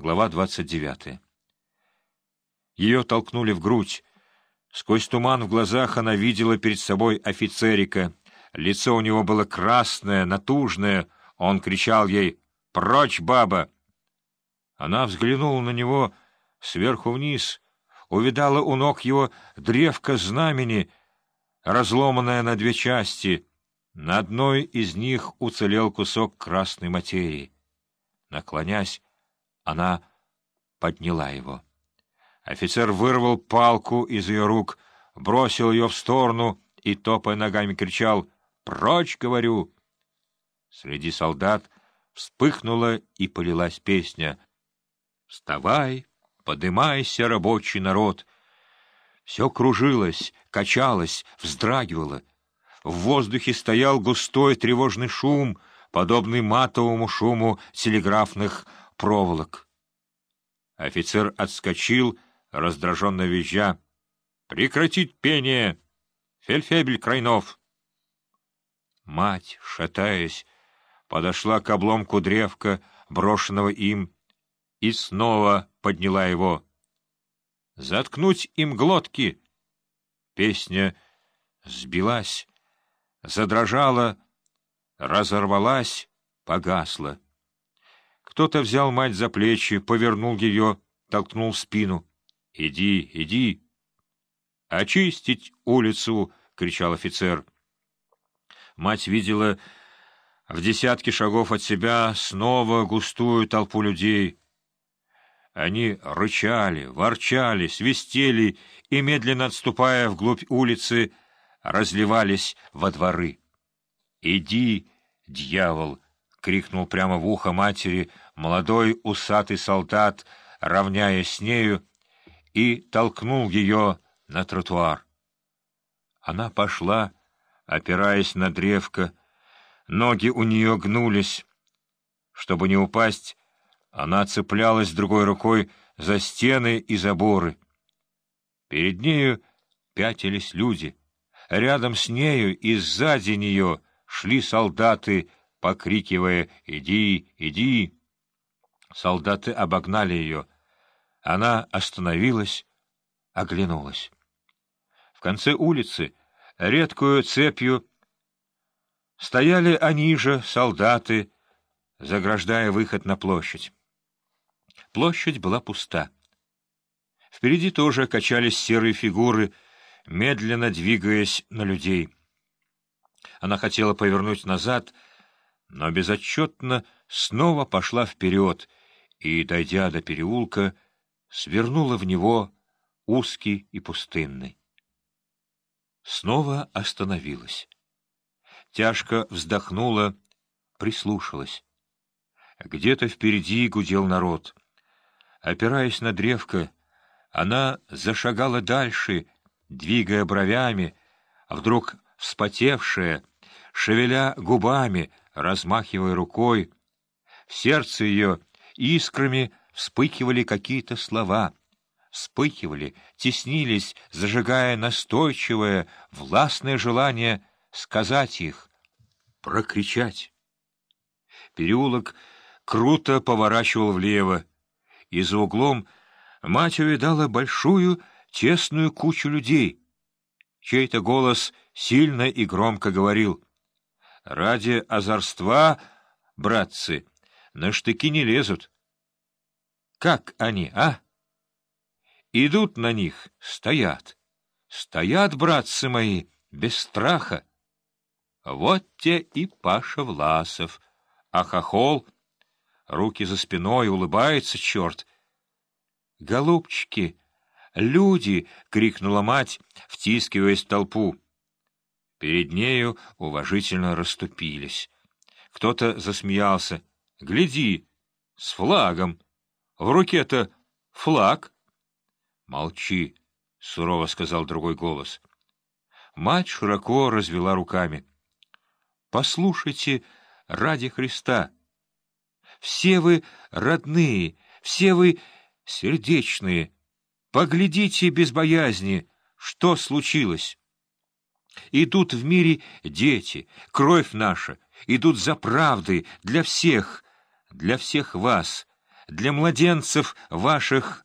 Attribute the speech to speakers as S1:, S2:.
S1: Глава 29. Ее толкнули в грудь. Сквозь туман в глазах она видела перед собой офицерика. Лицо у него было красное, натужное. Он кричал ей «Прочь, баба!». Она взглянула на него сверху вниз, увидала у ног его древко знамени, разломанное на две части. На одной из них уцелел кусок красной материи. Наклонясь, она подняла его. Офицер вырвал палку из ее рук, бросил ее в сторону и, топая ногами, кричал «Прочь, говорю!». Среди солдат вспыхнула и полилась песня «Вставай, подымайся, рабочий народ!». Все кружилось, качалось, вздрагивало. В воздухе стоял густой тревожный шум, подобный матовому шуму телеграфных проволок. Офицер отскочил, раздраженно визжа. «Прекратить пение! Фельфебель Крайнов!» Мать, шатаясь, подошла к обломку древка, брошенного им, и снова подняла его. «Заткнуть им глотки!» Песня сбилась, задрожала, разорвалась, погасла. Кто-то взял мать за плечи, повернул ее, толкнул в спину. — Иди, иди! — Очистить улицу! — кричал офицер. Мать видела в десятке шагов от себя снова густую толпу людей. Они рычали, ворчали, свистели и, медленно отступая вглубь улицы, разливались во дворы. — Иди, дьявол! —— крикнул прямо в ухо матери молодой усатый солдат, равняясь с нею, и толкнул ее на тротуар. Она пошла, опираясь на древко, ноги у нее гнулись. Чтобы не упасть, она цеплялась другой рукой за стены и заборы. Перед нею пятились люди. Рядом с нею и сзади нее шли солдаты — покрикивая «Иди, иди!». Солдаты обогнали ее. Она остановилась, оглянулась. В конце улицы, редкую цепью, стояли они же, солдаты, заграждая выход на площадь. Площадь была пуста. Впереди тоже качались серые фигуры, медленно двигаясь на людей. Она хотела повернуть назад — но безотчетно снова пошла вперед и, дойдя до переулка, свернула в него узкий и пустынный. Снова остановилась. Тяжко вздохнула, прислушалась. Где-то впереди гудел народ. Опираясь на древко, она зашагала дальше, двигая бровями, а вдруг вспотевшая, шевеля губами, размахивая рукой. В сердце ее искрами вспыхивали какие-то слова. Вспыхивали, теснились, зажигая настойчивое, властное желание сказать их, прокричать. Переулок круто поворачивал влево, и за углом мать увидала большую, тесную кучу людей. Чей-то голос сильно и громко говорил — Ради озорства, братцы, на штыки не лезут. Как они, а? Идут на них, стоят. Стоят, братцы мои, без страха. Вот те и Паша Власов, а хохол, руки за спиной, улыбается черт. «Голубчики! Люди!» — крикнула мать, втискиваясь в толпу. Перед нею уважительно расступились. Кто-то засмеялся. — Гляди, с флагом. В руке-то флаг. — Молчи, — сурово сказал другой голос. Мать широко развела руками. — Послушайте ради Христа. Все вы родные, все вы сердечные. Поглядите без боязни, что случилось. Идут в мире дети, кровь наша, идут за правдой для всех, для всех вас, для младенцев ваших